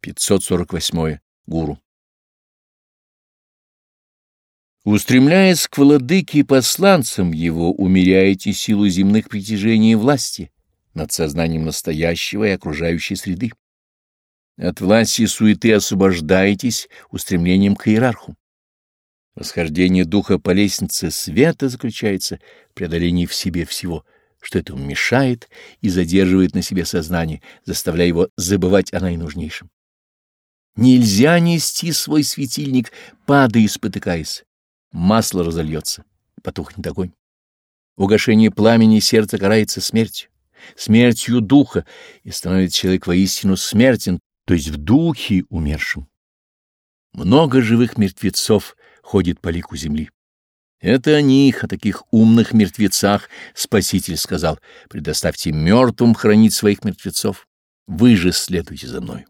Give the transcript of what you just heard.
548. Гуру. Устремляясь к владыке и посланцам его, умеряете силу земных притяжений и власти над сознанием настоящего и окружающей среды. От власти и суеты освобождаетесь устремлением к иерарху. Восхождение духа по лестнице света заключается в преодолении в себе всего, что этому мешает и задерживает на себе сознание, заставляя его забывать о наинужнейшем. Нельзя нести свой светильник, падая и спотыкаясь. Масло разольется, потухнет огонь. Угошение пламени сердца карается смертью, смертью духа, и становится человек воистину смертен, то есть в духе умершим. Много живых мертвецов ходит по лику земли. Это о них, о таких умных мертвецах, Спаситель сказал, предоставьте мертвым хранить своих мертвецов, вы же следуйте за мной.